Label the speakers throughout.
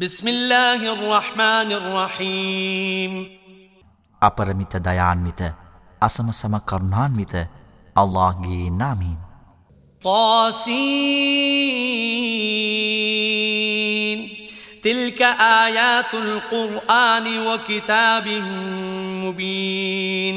Speaker 1: بسم الله الرحمن الرحيم
Speaker 2: අපරමිත දයාන්විත අසමසම කරුණාන්විත අල්ලාහ්ගේ නාමයෙන්
Speaker 1: طاسين تلك آيات القرآن وكتاب مبين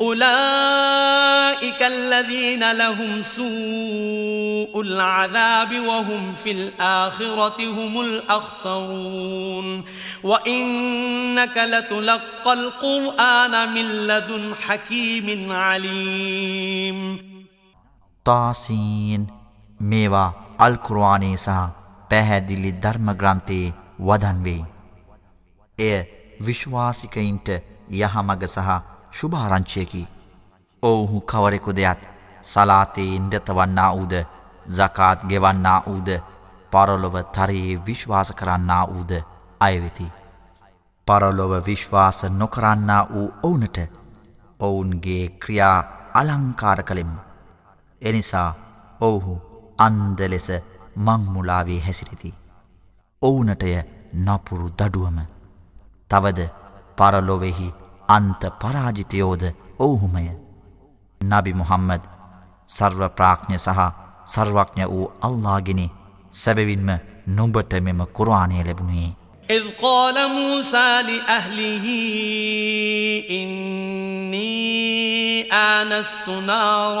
Speaker 1: أولئك الذين لهم سوء العذاب وهم في الآخرة هم الأخسرون وإنك لتلقى القرآن من لدن حكيم عليم
Speaker 2: طاسين ميوا القرآن سا සහ පැහැදිලි ධර්ම ග්‍රන්ථයේ වදන් වේ. එය විශ්වාසිකයින්ට යහමඟ සහ ශුභාරංචයකි ඔවුහු කවරෙකු දෙයක් සලාතයෙන් ඩතවන්නා වූද සකාත් ගෙවන්නා වූද පරලොව තරයේ විශ්වාස කරන්නා වූද අයවෙති. පරලොව විශ්වාස නොකරන්නා වූ ඔවුනට ඔවුන්ගේ ක්‍රියා අලංකාර කළෙමු. එනිසා ඔවුහු අන්ද ලෙස මංමුලාවේ හැසිරිති. ඔවුනටය නපුරු දඩුවම තවද පරලොවෙහි අන්ත පරාජිතයෝද ඔවුහුමය නබි මුහම්මද සර්ව ප්‍රාඥ සහ සර්වඥ වූ අල්ලාගෙන සැබවින්ම නුඹට මෙම කුරාණය ලැබුණේ
Speaker 1: إذ قال موسى لأهله إني آنست نارا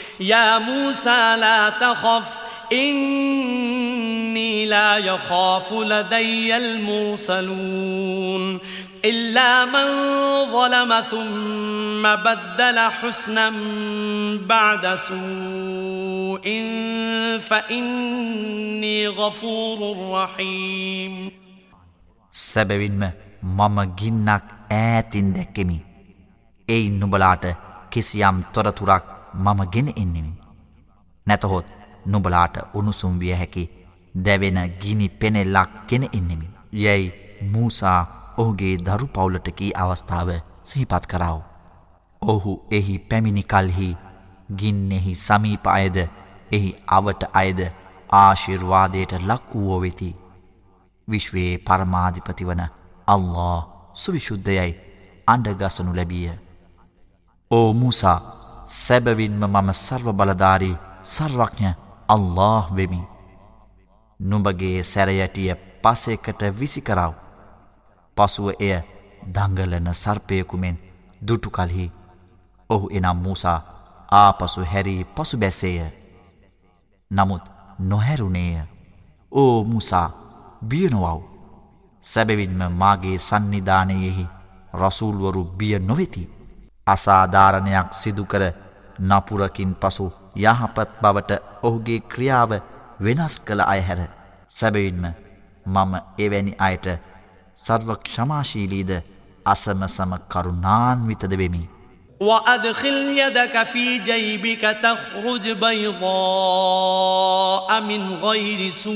Speaker 1: يا موسى لا تخف إني لا يخاف لدي المرسلون إلا من ظلم ثم بدل حسنا بعد سوء فإني غفور رحيم
Speaker 2: سبب ما මම ගින්නක් ඈතින් දැක්කෙමි. එයින් නුබලාට කිසියම් තොරතුරක් මම ගෙන එන්නෙමි. නැතහොත් නුබලාට උණුසුම් විය හැකි දැවෙන ගිනි පෙනෙල්ලක් ගෙන එන්නෙමි. යැයි මූසා ඔහුගේ දරු පවුලටකී අවස්ථාව සහිපත් කරාව. ඔහු එහි පැමිණි කල්හි ගින්නෙහි සමීප අයද එහි අවට අයද ආශිර්වාදයට ලක් වුවෝ වෙති. විශ්වයේ පරමාධිපති වන අල්له සුවිශුද්ධයයි අඩගසනු ලැබිය. ඕ මූසා සැබවින්ම මම සර්ව බලධාරී සර්වඥ අල්له වෙමි. නුඹගේ සැරයටිය පසෙකට විසිකරව්. පසුව එය දංගලන සර්පයකුමෙන් දුටු කල්හි ඔහු එනම් මූසා ආපසු හැරී පසු බැසේය. නමුත් නොහැරුණේය ඕ මුසා බියනොවව් සැබවින්ම මාගේ සන්නිධානයෙහි රසූල්වරු බිය නොවෙති. අසාධාරණයක් සිදුකර නපුරකින් පසු යහපත් බවට ඔහුගේ ක්‍රියාව වෙනස් කළ අයහැර සැබවින්ම මම එවැනි අයට සර්වක් ශමාශීලීද අසම සම කරුණාන්විතද වෙමි.
Speaker 1: وأدخل يدك في جيبك تخرج بيضاء من غير سوء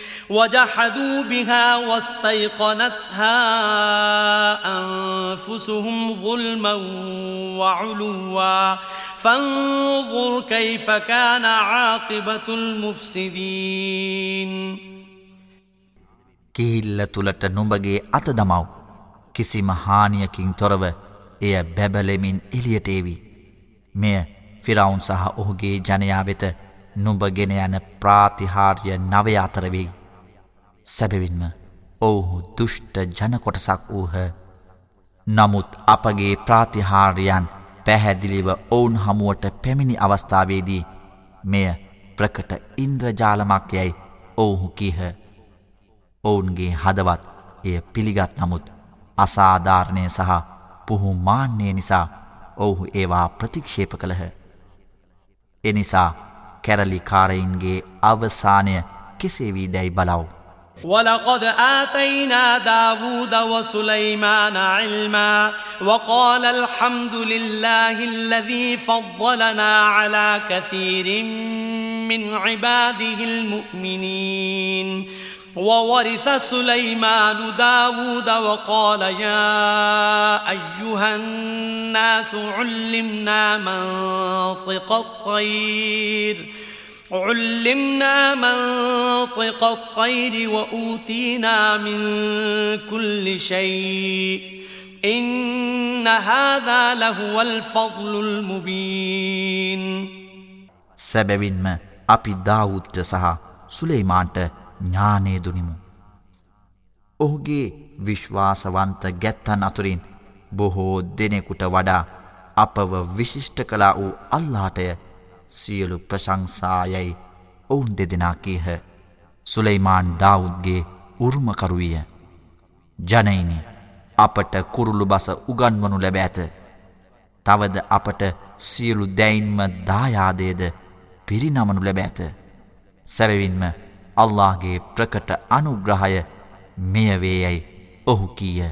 Speaker 1: وجحدوا بها واستيقنتها أنفسهم ظلما وعلوا فانظر كيف كان عاقبة المفسدين
Speaker 2: කිහිල්ල තුළට නුඹගේ අත දමව් කිසිම හානියකින් තොරව එය බැබලෙමින් එලියට එවි මෙය ෆිරවුන් සහ ඔහුගේ ජනයා වෙත නුඹගෙන යන ප්‍රාතිහාර්ය නවය අතර වෙයි සැබවින්ම ඔවුහු දුෂ්ට ජනකොටසක් වූහ නමුත් අපගේ ප්‍රාතිහාරයන් පැහැදිලිව ඔවුන් හමුවට පැමිණි අවස්ථාවේදී මෙය ප්‍රකට ඉන්ද්‍රජාලමක් යැයි ඔවුහු කීහ ඔවුන්ගේ හදවත් එය පිළිගත් නමුත් අසාධාරණය සහ පුහු මාන්‍යය නිසා ඔවුහු ඒවා ප්‍රතික්ෂේප කළහ එනිසා කැරලිකාරයින්ගේ අවසානය කෙසේ වී දැයි බලව්.
Speaker 1: وَلَقَدْ آتَيْنَا دَاوُودَ وَسُلَيْمَانَ عِلْمًا وَقَالَ الْحَمْدُ لِلَّهِ الَّذِي فَضَّلَنَا عَلَى كَثِيرٍ مِّنْ عِبَادِهِ الْمُؤْمِنِينَ وورث سليمان داود وقال يا أيها الناس علمنا منطق الطير علمنا منطق الطير وأوتينا من كل شيء إن هذا لهو الفضل المبين
Speaker 2: සැබැවින්ම අපි දාවුද්ට සහ සුලෙයිමාන්ට ඥානය දුනිමු. ඔහුගේ විශ්වාසවන්ත ගැත්තන් අතුරින් බොහෝ දෙනෙකුට වඩා අපව විශිෂ්ට කලා වූ අල්ලාටය සියලු ප්‍රශංසායයි ඔවුන් දෙදෙනා කීහ සුලෙයිමාන් දාවුද්ගේ උරුමකරුවිය ජනයිනි අපට කුරුළු බස උගන්වනු ලැබ ඇත තවද අපට සියලු දැයින්ම දායාදයද පිරිනමනු ලැබ ඇත සැවවින්ම අල්ලාගේ ප්‍රකට අනුග්‍රහය මෙයවේයැයි ඔහු කීය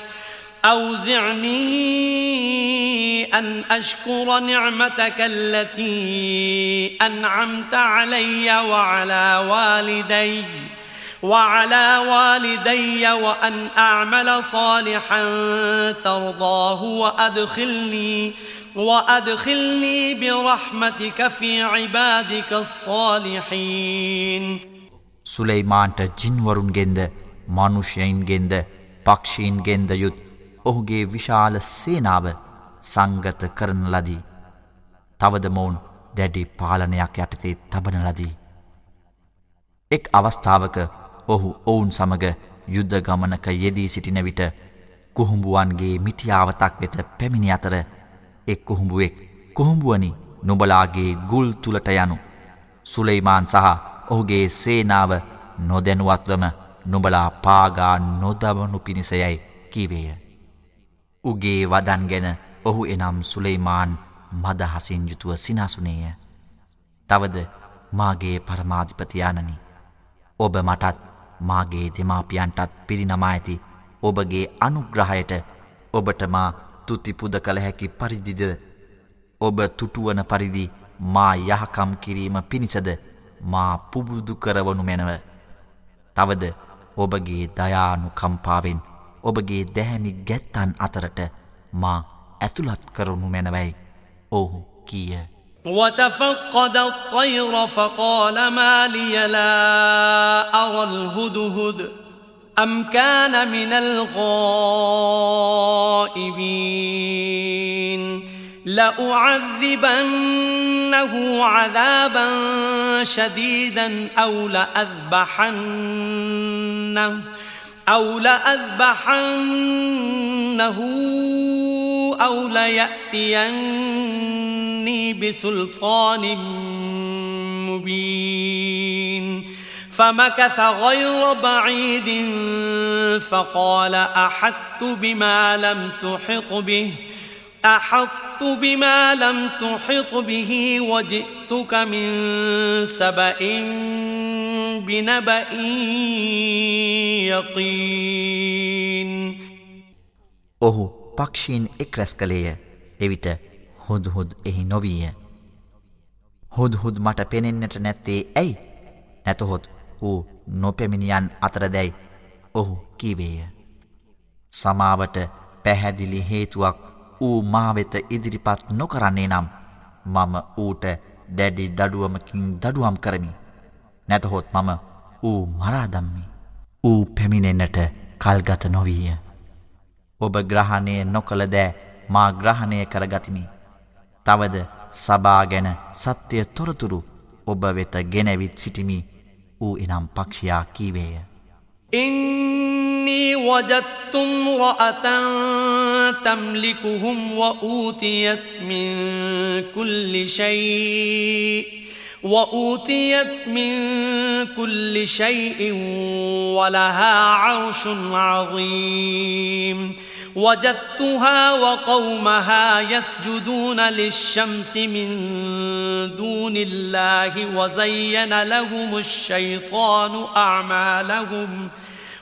Speaker 1: أوزعني أن أشكر نعمتك التي أنعمت علي وعلى والدي وعلى والدي وأن أعمل صالحا ترضاه وأدخلني وأدخلني برحمتك في عبادك الصالحين
Speaker 2: سليمان تجن مانوشين جند بكشين جند يد ඔහුගේ විශාල සේනාව සංගත කරන ලදී. තවද මොවුන් දැඩි පාලනයක් යටතේ තබන ලදී. එක් අවස්ථාවක ඔහු ඔවුන් සමග යුද්ධගමනක යෙදී සිටින විට කුහුඹුවන්ගේ මිටියාවතක් වෙත පැමිණි අතර එක් කුහුඹුවෙක් කුහුඹුවනි නොබලාගේ ගුල් තුළට යනු. සුලෙයිමාන් සහ ඔහුගේ සේනාව නොදැනුවත්වම නොබලා පාගා නොදමනු පිණිසයයි කිවේය. උගේ වදන් ගැන ඔහු එනම් සුලෙයිමාන් මදහසින් යුතුව සිනාසුනේය. තවද මාගේ පරමාධිපතියානනි. ඔබ මටත් මාගේ දෙමාපියන්ටත් පිරිනමා ඇති ඔබගේ අනුග්‍රහයට ඔබට මා තුතිපුද කළ හැකි පරිදිද ඔබ තුටුවන පරිදි මා යහකම් කිරීම පිණිසද මා පුබුදු කරවනු මැනව. තවද ඔබගේ දයානු කම්පාවෙන් ඔබගේ දැහැමි ගැත්තන් අතරට මා ඇතුළත් කරනු මැනවයි ඔහු كي
Speaker 1: وتفقد الطير فقال ما لي لا أرى الهدهد أم كان من الغائبين لأعذبنه عذابا شديدا أو لأذبحنه أو لأذبحنه أو ليأتيني بسلطان مبين فمكث غير بعيد فقال أحطت بما لم تحط به أحط بما لم تحط به وجئتك من سبأ بنبأ
Speaker 2: يقين ඔහු පක්ෂීන් එක් රැස් කළේය එවිට හොදුහුද් එහි නොවීය හොදුහුද් මට පෙනෙන්නට නැත්තේ ඇයි නැතහොත් ඌ නොපැමිණියන් අතරදැයි ඔහු කීවේය සමාවට පැහැදිලි හේතුවක් ඌ මාවෙත ඉදිරිපත් නොකරන්නේ නම් මම ඌට දැඩි දඩුවමකින් දඩුවම් කරමි නැතහොත් මම ඌ මරාදම්මි. ඌ පැමිණෙන්නට කල්ගත නොවීය. ඔබ ග්‍රහණය නොකළ දෑ මා ග්‍රහණය කරගතිමි. තවද සබා ගැන සත්‍යය තොරතුරු ඔබ වෙත ගෙනැවිත් සිටිමි ඌ එනම් පක්ෂයා කීවේය.
Speaker 1: إني وجدت امرأة تملكهم وأوتيت من كل شيء وأوتيت من كل شيء ولها عرش عظيم وجدتها وقومها يسجدون للشمس من دون الله وزين لهم الشيطان أعمالهم ۖ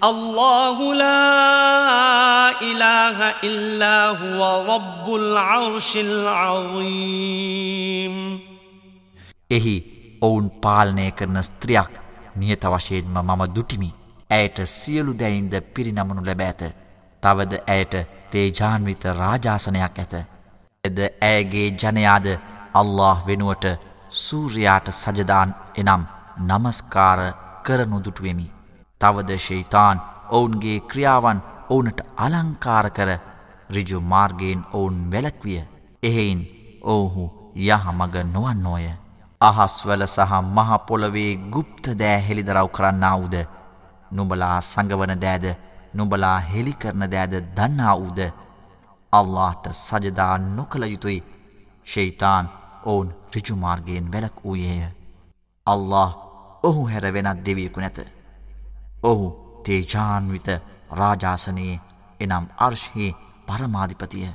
Speaker 1: الله لا إله إلا هو رب العرش العظيم
Speaker 2: එහි ඔවුන් පාලනය කරන ස්ත්‍රියක් නියත වශයෙන්ම මම දුටිමි. ඇයට සියලු දැයින්ද පිරිනමනු ලැබ ඇත. තවද ඇයට තේජාන්විත රාජාසනයක් ඇත. එද ඇයගේ ජනයාද අල්له වෙනුවට සූරයාට සජදාන් එනම් නමස්කාර කරනුදුටුවමි. තවද ශෙහිතාන් ඔවුන්ගේ ක්‍රියාවන් ඕනට අලංකාර කර රිජු මාර්ගයෙන් ඔවුන් වැලැක්විය එහෙයින් ඔවුහු යහමග නොවන්නෝය අහස්වල සහ මහපොළොවේ ගුප්ත දෑ හෙළිදරව් කරන්නාවුද නුඹලා සඟවන දෑද නුඹලා හෙළිකරන දෑද දන්නාවුද අල්ලාට සජදා නොකළ යුතුයි ශෙයිතාන් ඔවුන් රිජුමාර්ගයෙන් වැලක් වූයේය අල්له ඔහු හැර වෙනත් දෙවියකු නැත ඔහු තේජාන්විත රාජාසනයේ එනම් අර්ශයේ පරමාධිපතිය.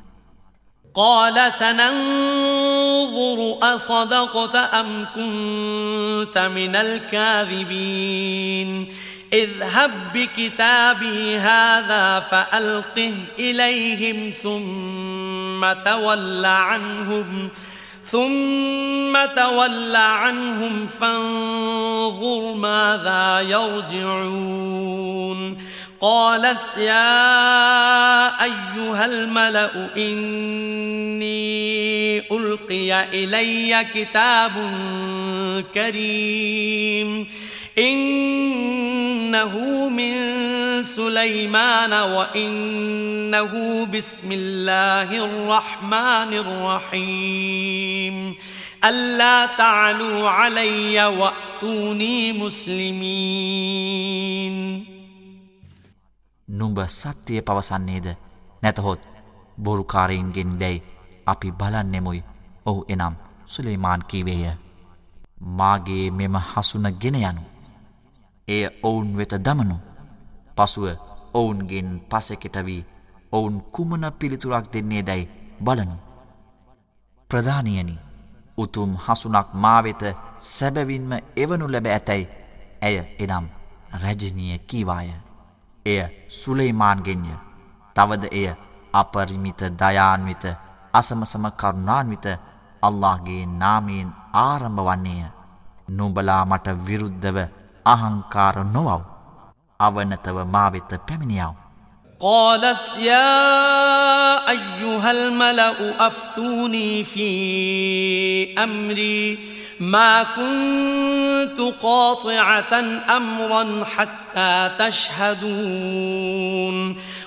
Speaker 1: قال سننظر أصدقت أم كنت من الكاذبين اذهب بكتابي هذا فألقه إليهم ثم تول عنهم ۖ ثم تول عنهم فانظر ماذا يرجعون قالت يا أيها الملأ إني ألقي إلي كتاب كريم إِنَّهُ مِن سُلَيْمَانَ وَإِنَّهُ بِسْمِ اللَّهِ الرَّحْمَنِ الرَّحِيمِ أَلَّا تَعْلُوا عَلَيَّ وَأْتُونِي
Speaker 2: مُسْلِمِينَ නුඹ සත්‍යය පවසන්නේද නැතහොත් බොරුකාරයන්ගෙන් දැයි අපි බලන්නෙමුයි ඔහු එනම් සුලේමාන් කීවේය මාගේ මෙම හසුන ගෙන යනු එය ඔවුන් වෙත දමනු. පසුව ඔවුන්ගෙන් පසෙකෙටවී ඔවුන් කුමන පිළිතුරක් දෙන්නේ දැයි බලනු. ප්‍රධානියනි උතුම් හසුනක් මාවෙත සැබැවින්ම එවනු ලැබ ඇතැයි ඇය එනම් රැජනීය කීවාය. එය සුලෙයිමාන්ගෙන්ය තවද එය අපරිමිත දයාන්විත අසමසම කරුණාන්විත අල්لهගේ නාමයෙන් ආරම්භ වන්නේය. නුබලා මට විරුද්ධව අහංකාර නොවව් අවනතව මාවෙත පැමිණියාව
Speaker 1: قالت يا أيها الملأ أفتوني في أمري ما كنت قاطعة أمرا حتى تشهدون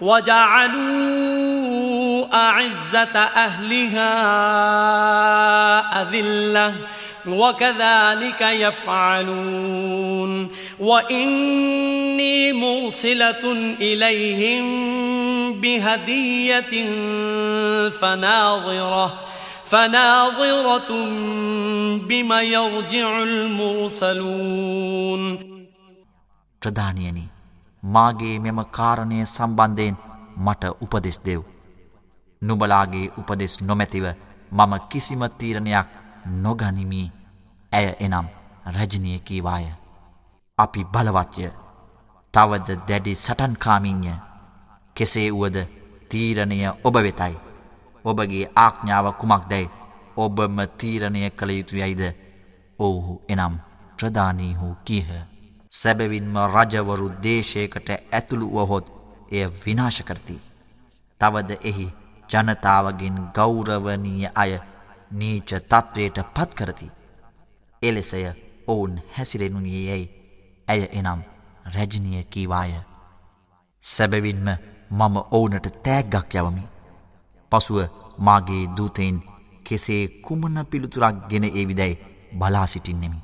Speaker 1: وجعلوا أعزة أهلها أذلة وكذلك يفعلون وإني مرسلة إليهم بهدية فناظرة فناظرة بما يرجع
Speaker 2: المرسلون ප්‍රධානියනි මාගේ මෙම කාරණය සම්බන්ධයෙන් මට උපදෙස් දෙව්. නුබලාගේ උපදෙස් නොමැතිව මම කිසිම තීරණයක් නොගනිමි ඇය එනම් රජනයකීවාය. අපි බලවත්ය තවද දැඩි සටන්කාමින්ය කෙසේ වුවද තීරණය ඔබ වෙතයි. ඔබගේ ආඥාව කුමක් දැයි ඔබම තීරණය කළ යුතු යයිද ඔවුහු එනම් ප්‍රධානී හෝ කියහ. සැබවින්ම රජවරු දේශයකට ඇතුළු වහොත් එය විනාශ කරති. තවද එහි ජනතාවගෙන් ගෞරවනීය අය නීච තත්ත්වයට පත්කරති. එලෙසය ඔවුන් හැසිරෙනුනිය යැයි ඇය එනම් රැජනය කීවාය. සැබවින්ම මම ඕනට තෑග්ගක් යවමි. පසුව මාගේ දූතයින් කෙසේ කුමන පිළිතුරක් ගෙන ඒවිදැයි බලාසිටින්නෙමි.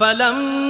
Speaker 1: ෆලම්!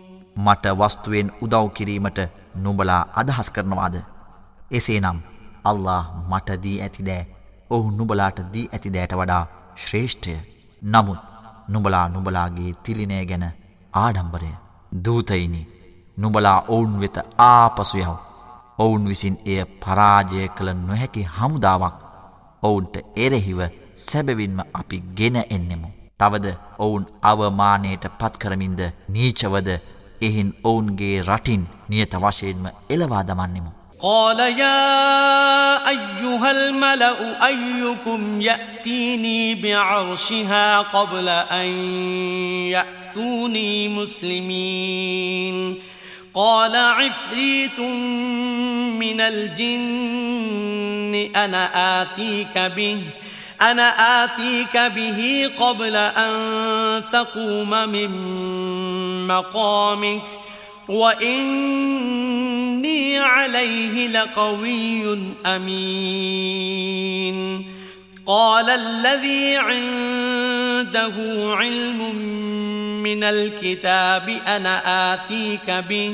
Speaker 2: මට වස්තුවෙන් උදව් කිරීමට නුඹලා අදහස් කරනවාද. එසේනම් අල්له මට දී ඇතිදෑ ඔහු නුබලාට දී ඇතිදෑට වඩා ශ්‍රේෂ්ඨය නමුත් නුබලා නුබලාගේ තිලිනය ගැන ආඩම්බරය දූතයිනි නුබලා ඔවුන් වෙත ආපසුයහෝ. ඔවුන් විසින් එය පරාජය කළ නොහැකි හමුදාවක් ඔවුන්ට එරෙහිව සැබවින්ම අපි ගෙන එන්නෙමු. තවද ඔවුන් අවමානයට පත්කරමින්ද නීචවද එහෙන් ඔවුන්ගේ රටින් නියත වශයෙන්ම එළවා දමන්නෙමු.
Speaker 1: قال يا أيها الملأ أيكم يأتيني بعرشها قبل أن يأتوني مسلمين قال عفريت من الجن أنا آتيك به أنا آتِيكَ بِهِ قَبْلَ أَن تَقُومَ مِن مَّقَامِكَ وَإِنِّي عَلَيْهِ لَقَوِيٌّ أَمِينٌ قَالَ الَّذِي عِندَهُ عِلْمٌ مِّنَ الْكِتَابِ أَنَا آتِيكَ بِهِ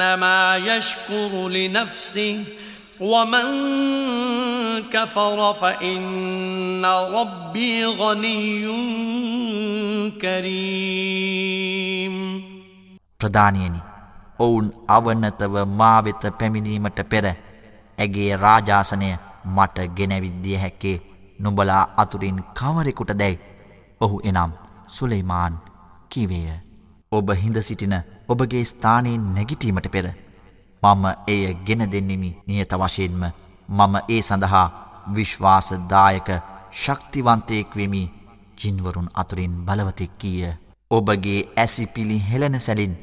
Speaker 1: إنما يشكر لنفسه ومن كفر فإن ربي غني كريم
Speaker 2: ප්‍රධානියනි ඔවුන් අවනතව මා වෙත පැමිණීමට පෙර ඇගේ රාජාසනය මට ගෙනවිද්දිය හැකේ නුඹලා අතුරින් කවරෙකුට දැයි ඔහු එනම් සුලෙයිමාන් කිවේය ඔබ හිඳ සිටින ඔබගේ ස්ථානයෙන් නැගිටීමට පෙර මම එය ගෙන දෙන්නෙමි නියත වශයෙන්ම මම ඒ සඳහා විශ්වාසදායක ශක්තිවන්තයෙක් වෙමි ජින්වරුන් අතුරින් බලවතෙක් කීය ඔබගේ ඇසිපිලි හෙලන සැලින්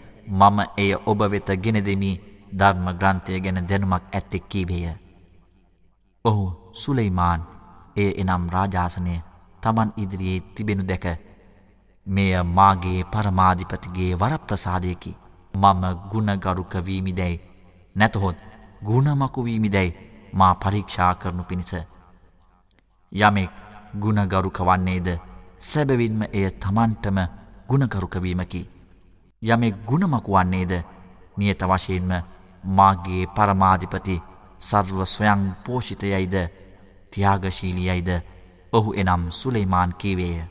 Speaker 2: මම එය ඔබ වෙත ගෙන දෙමි ධර්ම ග්‍රන්ථය ගැන දැනුමක් ඇත්තෙක් කීවේය ඔහු සුලෙයිමාන් එය එනම් රාජාසනය තමන් ඉදිරියේ තිබෙනු දැක මෙය මාගේ පරමාධිපතිගේ වරප්‍රසාදයකි. මම ගුණගරුක වීමිදැයි නැතහොත් ගුණමකු වීමිදැයි මා පරීක්ෂා කරනු පිණිස. යමෙක් ගුණගරුක වන්නේද සැබවින්ම එය තමන්ටම ගුණගරුකවීමකි. යමෙක් ගුණමකු වන්නේද නියත වශයෙන්ම මාගේ පරමාධිපති සර්ව ස්වයං පෝෂිතයයිද තියාගශීලියයිද ඔහු එනම් සුලෙමාන් කීවේය.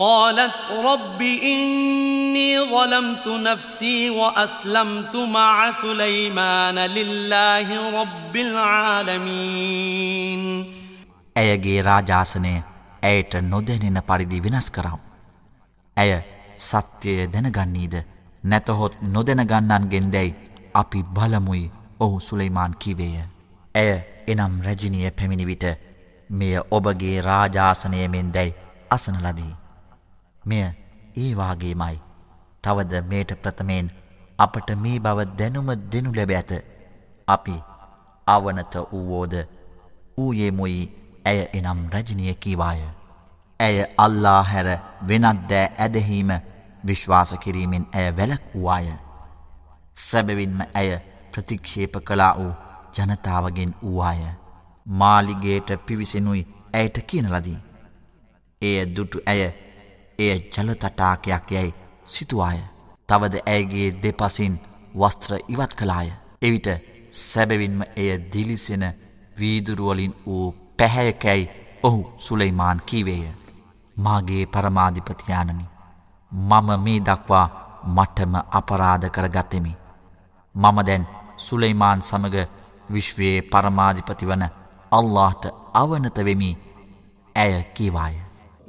Speaker 1: قالت رب إني ظلمت نفسي وأسلمت مع سليمان لله رب العالمين
Speaker 2: ඇයගේ රාජාසනය ඇයට නොදැනෙන පරිදි වෙනස් කරව. ඇය සත්‍යය දැනගන්නේද නැතහොත් නොදැනගන්නන්ගෙන් දැයි අපි බලමුයි ඔහු සුලෙයිමාන් කිවේය. ඇය එනම් රැජිනිය පැමිණිවිට මෙය ඔබගේ රාජාසනයමෙන් දැයි අසනලදී. මෙය ඒවාගේමයි. තවද මේට ප්‍රථමයෙන් අපට මේ බව දැනුම දෙනු ලැබ ඇත. අපි අවනත වූවෝද ඌයේ මුයි ඇය එනම් රජනය කීවාය. ඇය අල්ලා හැර වෙනත්දෑ ඇදහීම විශ්වාස කිරීමෙන් ඇය වැලක් වූවාය. සැබවින්ම ඇය ප්‍රතික්ෂේප කලා වූ ජනතාවගෙන් වූවාය. මාලිගේට පිවිසෙනුයි ඇයට කියනලදී. එය දුටු ඇය එය ජලතටාකයක් යැයි සිතුවාය. තවද ඇයගේ දෙපසින් වස්ත්‍ර ඉවත් කළාය. එවිට සැබවින්ම එය දිලිසෙන වීදුරුවලින් වූ පැහැයකැයි ඔහු සුලෙයිමාන් කීවේය. මාගේ පරමාධිපතියානනි. මම මේ දක්වා මටම අපරාධ කරගත්තෙමි. මම දැන් සුලෙයිමාන් සමග විශ්වයේ පරමාධිපති වන අල්لهට අවනතවෙමි ඇය කීවාය.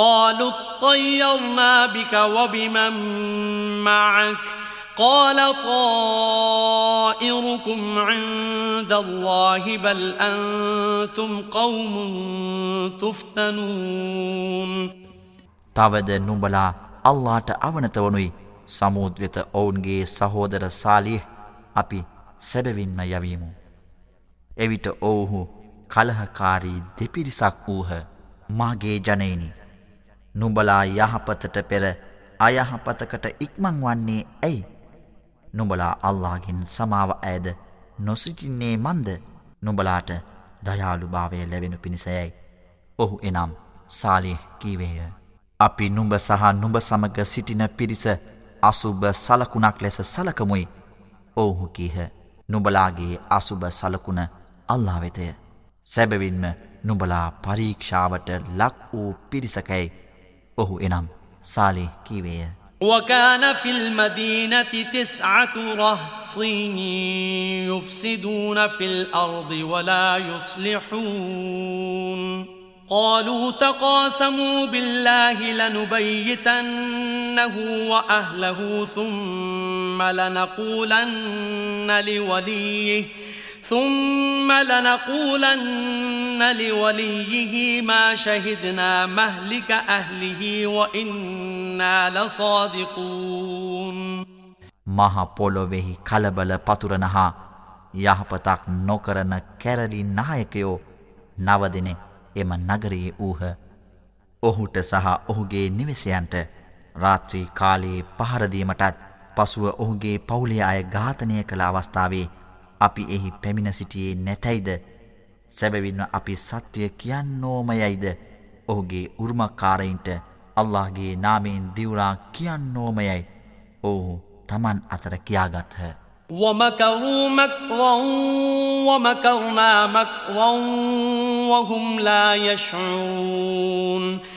Speaker 1: قالوا اطيرنا بك وبمن معك قال طائركم عند الله بل أنتم قوم تفتنون
Speaker 2: තවද නුඹලා අල්ලාට අවනත වනුයි සමුද් වෙත ඔවුන්ගේ සහෝදර සාලිහ් අපි සැබවින්ම යවීමු. එවිට ඔවුහු කලහකාරී දෙපිරිසක් වූහ. මාගේ ජනයිනි නුඹලා යහපතට පෙර අයහපතකට ඉක්මං වන්නේ ඇයි? නුඹලා අල්ලාහගෙන් සමාව ඇයද නොසිටින්නේ මන්ද? නුඹලාට දයාලුභාවය ලැබෙනු පිණිසයයි. ඔහු එනම් සාලිහ් කීවේය. අපි නුඹ සහ නුඹ සමග සිටින පිරිස අසුබ සලකුණක් ලෙස සලකමුයි. ඔවුහු කීහ. නුඹලාගේ අසුබ සලකුණ අල්ලා වෙතය. සැබවින්ම නුඹලා පරීක්ෂාවට ලක් වූ පිරිසකැයි ඔහු එනම් සාලේ කීවේය
Speaker 1: وكان في المدينة تسعة رهط يفسدون في الأرض ولا يصلحون قالوا تقاسموا بالله لنبيتنه وأهله ثم لنقولن لوليه ثم لنقولن لوليه ما شهدنا مهلك أهله وإنا لصادقون
Speaker 2: මහ පොළොවෙහි කලබල පතුරන හා යහපතක් නොකරන කැරලි නායකයෝ නවදිනෙ එම නගරයේ වූහ ඔහුට සහ ඔහුගේ නිවසයන්ට රාත්‍රී කාලයේ පහරදීමටත් පසුව ඔහුගේ පවුලේ අය ඝාතනය කළ අවස්ථාවේ අපි එහි පැමිණ සිටියේ නැතැයිද සැබවින්ව අපි සත්‍යය කියන්නෝමයයිද ඔහුගේ උර්මකාරයින්ට අල්لهගේ නාමයෙන් දිවුරා කියන්නෝමයයි ඔහු තමන් අතර කියාගත්හ.
Speaker 1: وَمَكَرُوا مَكْرًا وَمَكَرْنَا مَكْرًا وَهُمْ لَا يَشْعُرُونَ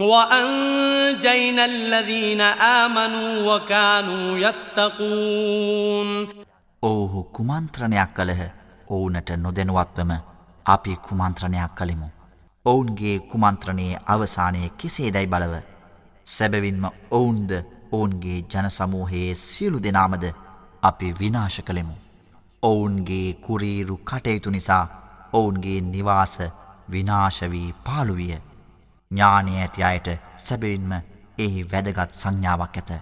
Speaker 1: وأنجينا الذين آمنوا وكانوا
Speaker 2: يتقون ඔවුහු කුමන්ත්‍රණයක් කළහ ඔවුනට නොදැනුවත්වම අපි කුමන්ත්‍රණයක් කළෙමු. ඔවුන්ගේ කුමන්ත්‍රණයේ අවසානය කෙසේදැයි බලව. සැබවින්ම ඔවුන්ද ඔවුන්ගේ ජනසමූහයේ සියලු දෙනාමද අපි විනාශ කළෙමු. ඔවුන්ගේ කුරීරු කටයුතු නිසා ඔවුන්ගේ නිවාස විනාශවී පාළුවිය. ඥානය ඇති අයට සැබවින්ම එහි වැදගත් සංඥාවක් ඇත.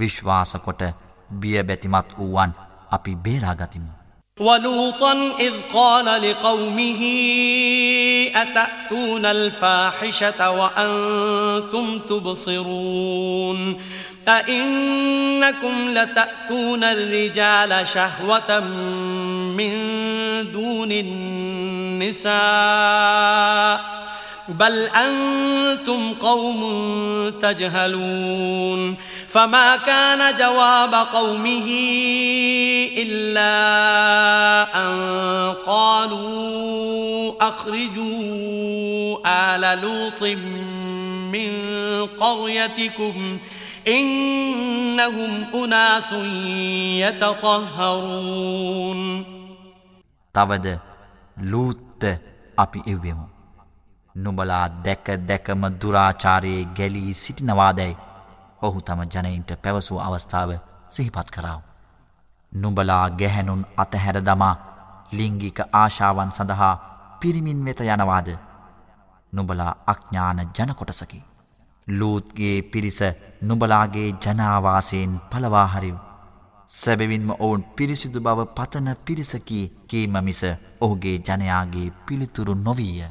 Speaker 2: විශ්වාසකොට බියබැතිමත් වූවන් අපි බේරාගතිමු.
Speaker 1: ولوطا إذ قال لقومه أتأتون الفاحشة وأنتم تبصرون أئنكم لتأتون الرجال شهوة من دون النساء بل أنتم قوم تجهلون فما كان جواب قومه إلا أن قالوا أخرجوا آل لوط من قريتكم إنهم أناس
Speaker 2: يتطهرون තවද لوط أبي එව්යමු. නුඹලා දැක දැකම දුරාචාරයේ ගැලී සිටිනවාදැයි ඔහු තම ජනයින්ට පැවසූ අවස්ථාව සිහිපත් කරාව. නුඹලා ගැහැනුන් අතහැර දමා ලිංගික ආශාවන් සඳහා පිරිමින් වෙත යනවාද නුඹලා අඥ්ඥාන ජනකොටසකි. ලූත්ගේ පිරිස නුඹලාගේ ජනාවාසයෙන් පලවාහරිව්. සැබවින්ම ඔවුන් පිරිසිදු බව පතන පිරිසකි කීමමිස ඔහුගේ ජනයාගේ පිළිතුරු නොවීය.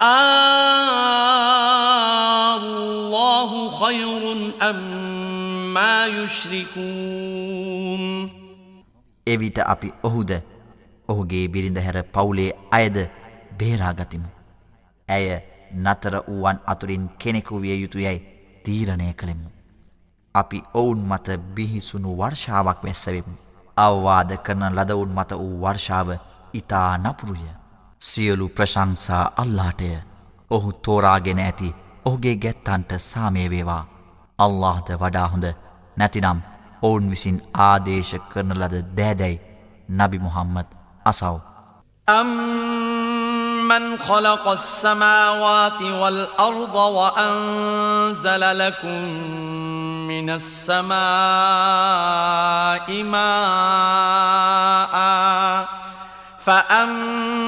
Speaker 1: الله خير أم
Speaker 2: ما يشركون එවිට අපි ඔහුද ඔහුගේ බිරිඳහැර පවුලේ අයද බේරාගතිමු. ඇය නතර වූවන් අතුරින් කෙනෙකු විය යුතුයයි තීරණය කළෙමු. අපි ඔවුන් මත බිහිසුණු වර්ෂාවක් වැස්සවෙමු. අවවාද කරන ලදවුන් මත වූ වර්ෂාව ඉතා නපුරුය. සියලු ප්‍රශංසා අල්ලාටය ඔහු තෝරාගෙන ඇති ඔහුගේ ගැත්තන්ට සාමයවේවා අල්لهද වඩාහොඳ නැතිනම් ඔවුන් විසින් ආදේශ කරන ලද දෑදැයි නබි මුහම්මත් අසව්
Speaker 1: أَمَّنْ خَلَقَ السَّمَاوَاتِ وَالْأَرْضَ وَأَنزَلَ لَكُم مِّنَ السَّمَاءِ مَاءً فَأَمَّا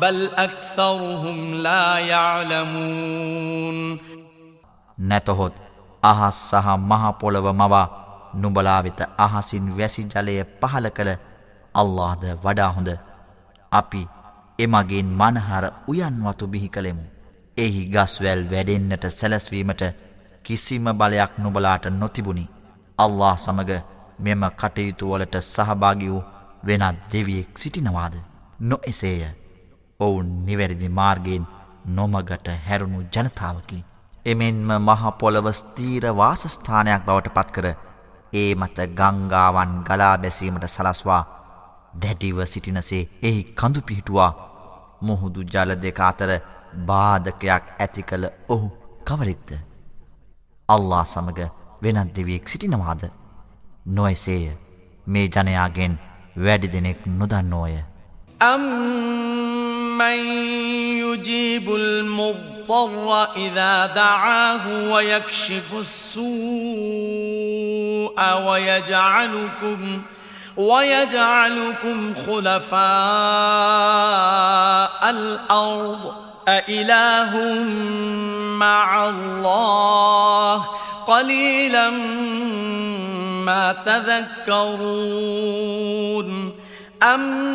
Speaker 1: بل أكثرهم لا يعلمون
Speaker 2: නැතහොත් අහස් සහ මහ පොළව මවා නුඹලා වෙත අහසින් වැසි ජලය පහල කළ අල්ලාහ්ද වඩා හොඳ අපි එමගින් මනහර උයන්වතු බිහි කළෙමු. එහි ගස්වැල් වැඩෙන්නට සැලැස්වීමට කිසිම බලයක් නුබලාට නොතිබුණි. අල්له සමග මෙම කටයුතුවලට සහභාගි වූ වෙනත් දෙවියෙක් සිටිනවාද. නො එසේය. ඔවුන් නිවැරදි මාර්ගයෙන් නොමගට හැරුණු ජනතාවකි. එමෙන්ම මහපොළව ස්තීර වාසස්ථානයක් බවට පත්කර ඒ මත ගංගාවන් ගලා බැසීමට සලස්වා දැඩිව සිටිනසේ එහි කඳු පිහිටුවා මුහුදු ජල දෙක අතර බාධකයක් ඇති කළ ඔහු කවරෙක්ද. අල්ලා සමග වෙනත් දෙවියෙක් සිටිනවාද. නොයසේය මේ ජනයාගෙන් වැඩි දෙනෙක් නොදන්නෝය.
Speaker 1: අම් من يجيب المضطر إذا دعاه ويكشف السوء ويجعلكم ويجعلكم خلفاء الأرض أإله مع الله قليلا ما تذكرون أم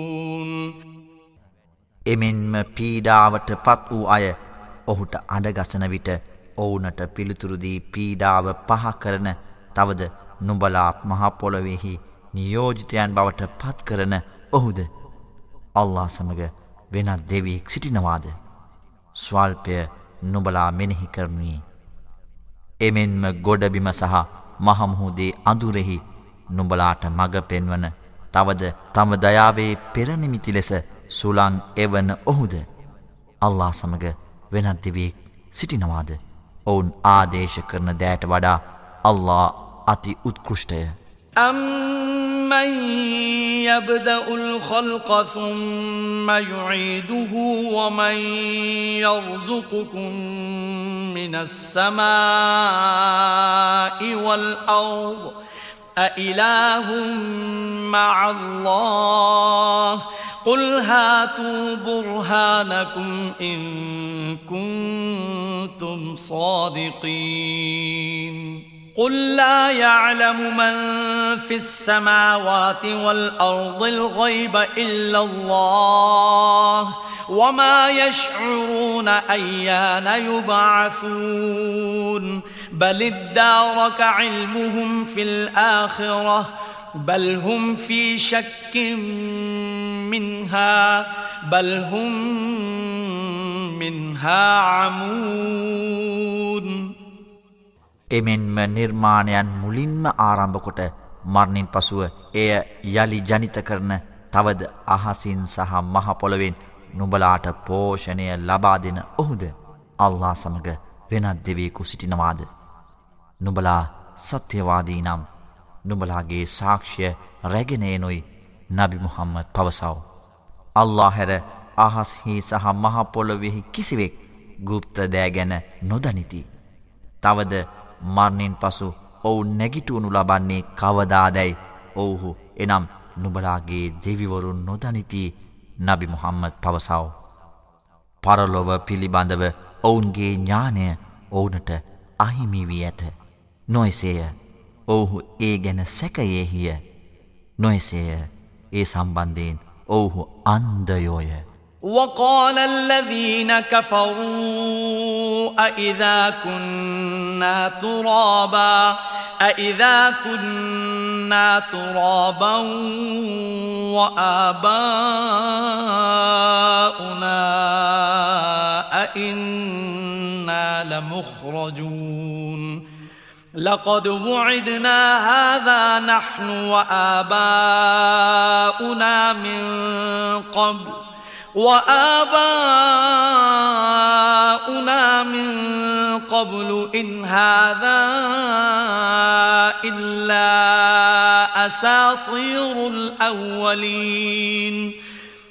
Speaker 2: එමෙන්ම පීඩාවට පත් වූ අය ඔහුට අඩගසන විට ඔවුනට පිළිතුරුදී පීඩාව පහ කරන තවද නුඹලාප් මහපොළොවෙහි නියෝජිතයන් බවට පත් කරන ඔහුද අල්ලා සමග වෙනත් දෙවියෙක් සිටිනවාද ස්වල්පය නුබලා මෙනෙහි කරනුයේ එමෙන්ම ගොඩබිම සහ මහමුහුදේ අඳුරෙහි නුඹලාට මඟ පෙන්වන තවද තම දයාවේ පෙරනිමිති ලෙස සුළං එවන ඔහුද අල්ලා සමග වෙනත් දෙවියෙක් සිටිනවාද ඔවුන් ආදේශ කරන දෑට වඩා අල්ලා අති උත්කෘෂ්ටය
Speaker 1: أَمَّن يَبْدَأُ الْخَلْقَ ثُمَّ يُعِيدُهُ وَمَن يَرْزُقُكُم مِّنَ السَّمَاءِ وَالْأَرْضِ أَإِلَٰهٌ مَّعَ اللَّهِ قل هاتوا برهانكم إن كنتم صادقين قل لا يعلم من في السماوات والأرض الغيب إلا الله وما يشعرون أيان يبعثون بل ادارك علمهم في الآخرة بل هم في شك منها
Speaker 2: بل هم منها عمون එමෙන්ම නිර්මාණයන් මුලින්ම ආරම්භ කොට මරණින් පසුව එය යලි ජනිත කරන තවද අහසින් සහ මහ පොළවෙන් නුඹලාට පෝෂණය ලබා දෙන ඔහුද අල්ලා සමග වෙනත් දෙවියෙකු සිටිනවාද නුඹලා සත්‍යවාදී නම් නුඹලාගේ සාක්ෂ්‍ය රැගෙනයනුයි නබි මුහම්මත් පවසව. අල්له හැර අහස්හි සහ මහපොලොවෙහි කිසිවෙක් ගුප්ත දෑගැන නොදනිති. තවද මරණින් පසු ඔවු නැගිටුවනු ලබන්නේ කවදාදැයි ඔවුහු එනම් නුබලාගේ දෙවිවරුන් නොදනිති නබි මුහම්මත් පවසව. පරලොව පිළිබඳව ඔවුන්ගේ ඥානය ඕනට අහිමිවී ඇත. නොයිසේය. ඔවුහු ඒ ගැන සැකයේහිය නොයසේය ඒ සම්බන්ධයෙන් ඔවුහු අන්දයෝය
Speaker 1: وقال الذين كفروا أئذا كنا ترابا أئذا كنا ترابا وآباؤنا أئنا لمخرجون لقد وعدنا هذا نحن وآباؤنا من قبل وآباؤنا من قبل إن هذا إلا أساطير الأولين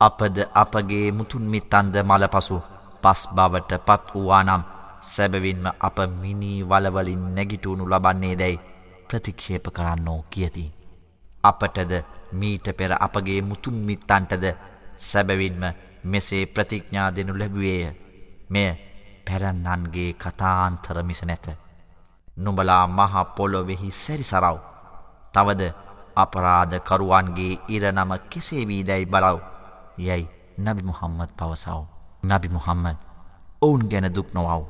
Speaker 2: අපද අපගේ මුතුන් මිත්තන්ද මලපසු පස් බවට පත් වූවානම් සැබවින්ම අප මිනී වලවලින් නැගිටුණු ලබන්නේ දැයි ප්‍රතික්ෂේප කරන්නෝ කියති. අපටද මීට පෙර අපගේ මුතුන් මිත්තන්ටද සැබවින්ම මෙසේ ප්‍රතිඥා දෙනු ලැබුවේය මෙය පැරන්නන්ගේ කතාන්තර මිස නැත. නුඹලා මහ පොලොවෙහි සැරිසරව්. තවද අපරාධකරුවන්ගේ ඉරනම කෙසේ වී දැයි බලව්. යැයි නබි මුහම්මත් පවසව. නබි මුහම්මත් ඔවුන් ගැන දුක් නොවව්.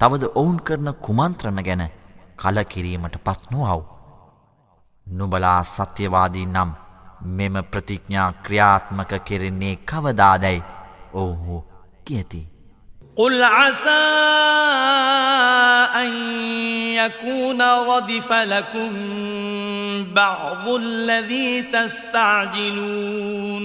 Speaker 2: තවද ඔවුන් කරන කුමන්ත්‍රණ ගැන කලකිරීමට පත් නොවව්. නුබලා සත්‍යවාදී නම් මෙම ප්‍රතිඥා ක්‍රියාත්මක කෙරෙන්නේ කවදාදැයි ඔවුහු කියති.
Speaker 1: قل عسى أن يكون ردف لكم بعض الذي تستعجلون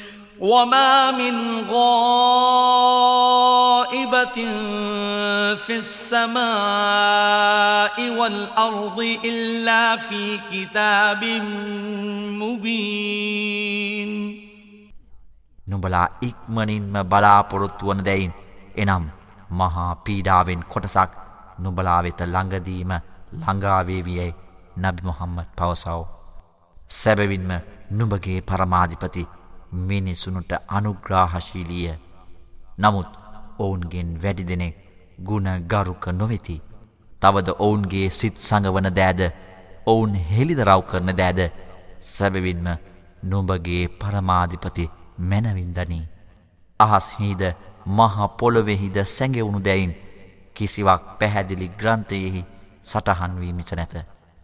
Speaker 1: وما من غائبة في السماء والأرض إلا في كتاب مبين
Speaker 2: නුඹලා ඉක්මනින්ම බලාපොරොත්තු වන දෙයින් එනම් මහා පීඩාවෙන් කොටසක් නුඹලා වෙත ළඟදීම ළඟා වේවියයි නබි මුහම්මද් පවසව. සැබවින්ම නුඹගේ පරමාධිපති මිනිසුනුට අනුග්‍රාහශීලිය නමුත් ඔවුන්ගෙන් වැඩි දෙනෙක් ගුණ ගරුක නොවෙති තවද ඔවුන්ගේ සිත් සඟවන දෑද ඔවුන් හෙළිදරව් කරන දෑද සැබවින්ම නොඹගේ පරමාධිපති මැනවින්දනී අහස්හිද මහපොළොවෙහිද සැඟවුණු දැයින් කිසිවක් පැහැදිලි ග්‍රන්ථයෙහි සටහන්වීමිච නැත.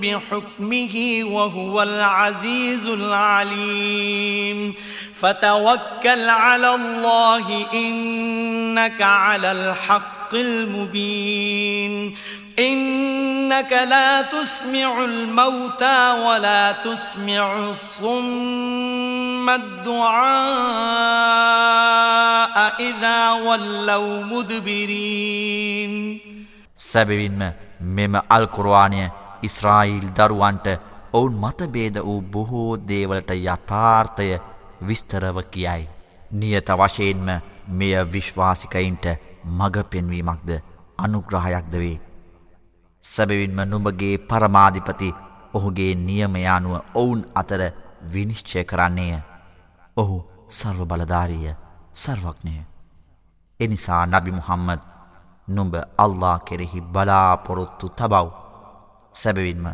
Speaker 1: بحكمه وهو العزيز العليم فتوكل على الله إنك على الحق المبين إنك لا تسمع الموتى ولا تسمع الصم الدعاء إذا ولوا مدبرين
Speaker 2: سببين මෙම අල්කුරවානය ඉස්රායිල් දරුවන්ට ඔවුන් මතබේද වූ බොහෝ දේවලට යථාර්ථය විස්තරව කියයි. නියත වශයෙන්ම මෙය විශ්වාසිකයින්ට මඟ පෙන්වීමක්ද අනුග්‍රහයක්ද වේ. සැබවින්ම නුඹගේ පරමාධිපති ඔහුගේ නියමයානුව ඔවුන් අතර විනිශ්චය කරන්නේය. ඔහු සර්ව බලධාරීය සර්වක්නය. එනිසා නබි මුහම්මද නුඹ අල්ලා කෙරෙහි බලාපොරොත්තු තබව්. සැබවින්ම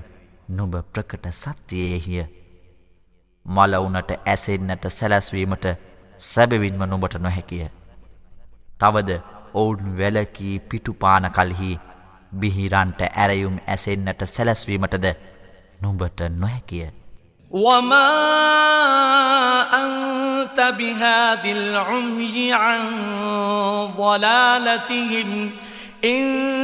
Speaker 2: නුබ ප්‍රකට සත්‍යයෙහිය මලවුනට ඇසෙන්නට සැලැස්වීමට සැබවින්ම නුබට නොහැකිය. තවද ඔවුන් වැලකී පිටුපාන කල්හි බිහිරන්ට ඇරයුම් ඇසෙන්න්නට සැලැස්වීමටද නුබට නොහැකිය.
Speaker 1: وما أنت بهاد العمي عن ضلالتهم إن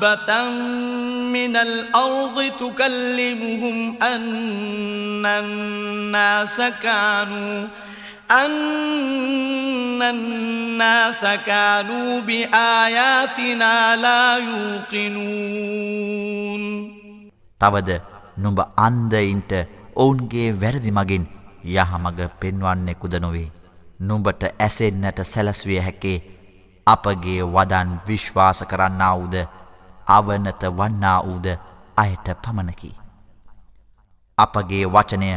Speaker 1: حَبَّةً مِّنَ الْأَرْضِ تُكَلِّمُهُمْ أَنَّ النَّاسَ كَانُوا أَنَّ النَّاسَ كَانُوا بِآيَاتِنَا لَا يُوقِنُونَ
Speaker 2: තවද නුඹ අන්ධයින්ට ඔවුන්ගේ වැරදි මගින් යහමඟ පෙන්වන්නෙකුද නොවේ. නුඹට ඇසෙන්නට සැලස්විය හැකේ අපගේ වදන් විශ්වාස කරන්නාවුද අවනත වන්නා වූද අයට පමණකි. අපගේ වචනය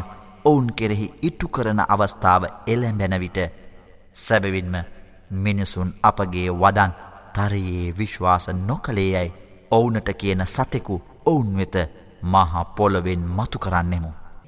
Speaker 2: ඔවුන් කෙරෙහි ඉටු කරන අවස්ථාව එළැඹැනවිට සැබවින්ම මිනිසුන් අපගේ වදන් තරයේ විශ්වාස නොකළේ යැයි ඔවුනට කියන සතෙකු ඔවුන් වෙත මහා පොළොවෙන් මතු කරන්නෙමු.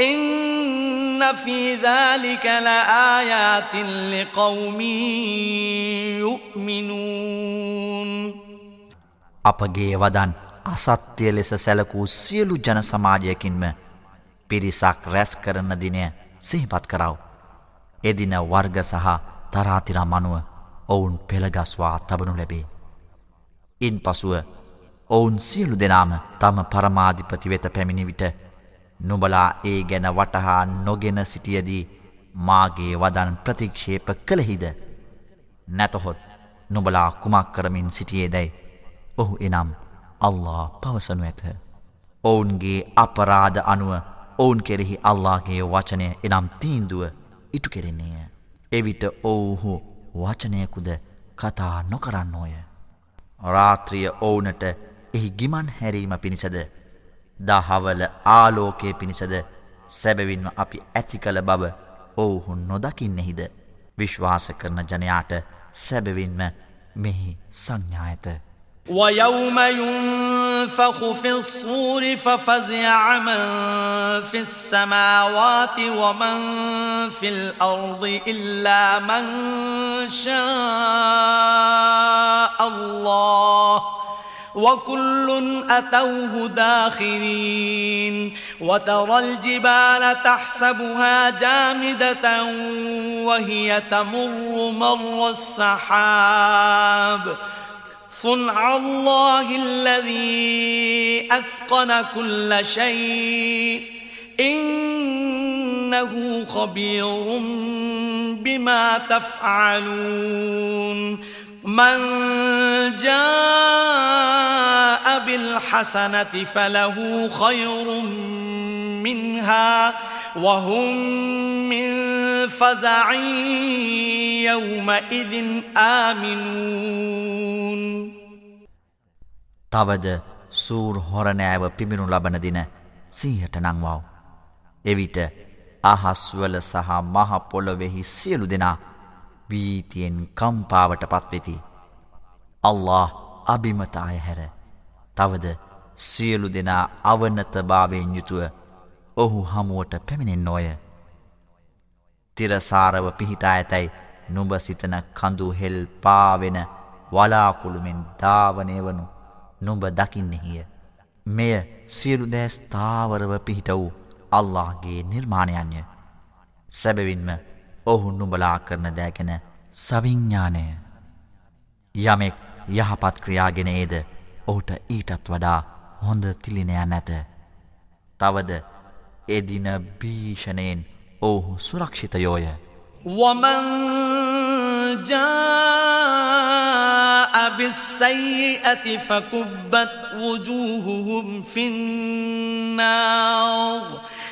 Speaker 1: إن في ذلك لآيات لقوم يؤمنون
Speaker 2: අපගේ වදන් අසත්‍ය ලෙස සැලකූ සියලු ජන සමාජයකින්ම පිරිසක් රැස් කරන දිනය සිහිපත් කරව. එදින වර්ග සහ තරාතිරම් අනුව ඔවුන් පෙළගස්වා තබනු ලැබේ. ඉන් පසුව ඔවුන් සියලු දෙනාම තම පරමාධිපති වෙත පැමිණි විට නුබලා ඒ ගැන වටහා නොගෙන සිටියදී මාගේ වදන් ප්‍රතික්ෂේප කළහිද නැතහොත් නුබලා කුමක් කරමින් සිටියේ දැයි ඔහු එනම් අල්له පවසනු ඇත ඔවුන්ගේ අපරාධ අනුව ඔවුන් කෙරෙහි අල්ලාගේ වචනය එනම් තීන්දුව ඉටු කෙරෙන්නේය එවිට ඔවුහු වචනයකුද කතා නොකරන්නෝය රාත්‍රිය ඔවුනට එහි ගිමන් හැරීම පිණිසද දහවල ආලෝකය පිණිසද සැබවින්ම අපි ඇති කළ බව ඔවුහු නොදකින්නෙහිද විශ්වාස කරන ජනයාට සැබවින්ම මෙහි සංඥායත
Speaker 1: وَيَوْمَ يُنفَخُ فِي الصُّورِ فَفَزِعَ مَن فِي السَّمَاوَاتِ وَمَن فِي الْأَرْضِ إِلَّا مَن شَاءَ اللَّهُ وكل أتوه داخلين وترى الجبال تحسبها جامدة وهي تمر مر السحاب صنع الله الذي أتقن كل شيء إنه خبير بما تفعلون من جاء بالحسنة فله خير منها وهم من فزع يومئذ آمنون
Speaker 2: තවද සූර් හොරණෑව පිමිණු ලබන දින සිංහට නංවාව්. එවිට අහස්වල සහ මහ පොළොවෙහි සියලු දෙනා වීතියෙන් කම්පාවට පත්වෙති. අල්له අභිමතාය හැර තවද සියලු දෙනා අවනතභාවයෙන් යුතුව ඔහු හමුවට පැමිණෙන් නොය. තිරසාරව පිහිටා ඇතැයි නුඹ සිතන කඳු හෙල් පාවෙන වලාකුළුමෙන් ධාවනය වනු නුඹ දකින්නෙහිය. මෙය සියලු දෑස් ථාවරව පිහිට වූ අල්ලාගේ නිර්මාණයන්ය. සැබවින්ම ඔහු නුඹලා කරන දෑගෙන සවිඤ්ඥානය යමෙක් යහපත් ක්‍රියාගෙන ඒද ඔහුට ඊටත් වඩා හොඳ තිලිනය නැත. තවද එදින භීෂණයෙන් ඔහු සුරක්ෂිතයෝය.
Speaker 1: وَمَنْ جَاءَ بِالسَّيِّئَةِ فَكُبَّتْ وُجُوهُهُمْ فِي النَّارِ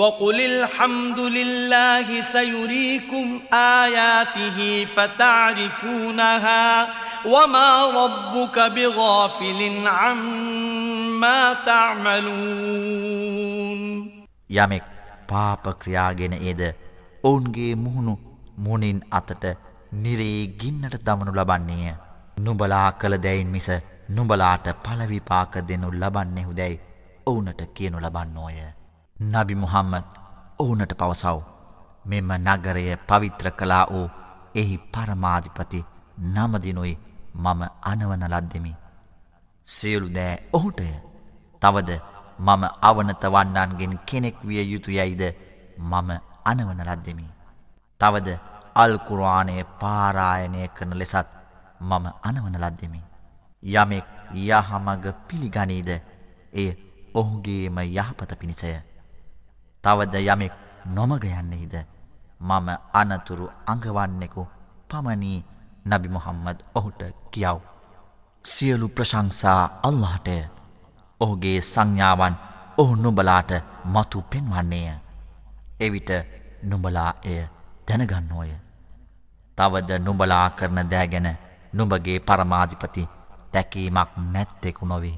Speaker 1: وقل الحمد لله سيريكم آياته فتعرفونها وما ربك بغافل عما تعملون
Speaker 2: යමෙක් පාප ක්‍රියාගෙන ඒද ඔවුන්ගේ මුහුණු මුණින් අතට නිරේ ගින්නට දමනු ලබන්නේය නුඹලා කළ දැයින් මිස නුඹලාට පළවිපාක දෙනු ලබන්නෙහු දැයි ඔවුනට කියනු ලබන්නෝය නබි මුහම්මද ඔවුනට පවසව් මෙම නගරය පවිත්‍ර කලා වූ එහි පරමාධිපති නමදිනුයි මම අනවන ලද්දෙමි සියලු දෑ ඔහුටය තවද මම අවනත වන්නන්ගෙන් කෙනෙක් විය යුතුයයිද මම අනවන ලද්දෙමි තවද අල්කුරවානය පාරායනය කරන ලෙසත් මම අනවන ලද්දෙමි යමෙක් යහමග පිළිගනීද එය ඔහුගේම යහපත පිණිසය තවද යමෙක් නොමග යන්නේද මම අනතුරු අඟවන්නෙකු පමණි නබි මුහම්මද් ඔහුට කියව්. සියලු ප්‍රශංසා අල්لهට ඔහුගේ සංඥාවන් ඔහු නුඹලාට මතු පෙන්වන්නේය. එවිට නුඹලා එය දැනගන්නෝය. තවද නුඹලා කරන දෑගැන නුඹගේ පරමාධිපති තැකීමක් නැත්තෙකු නොවේ.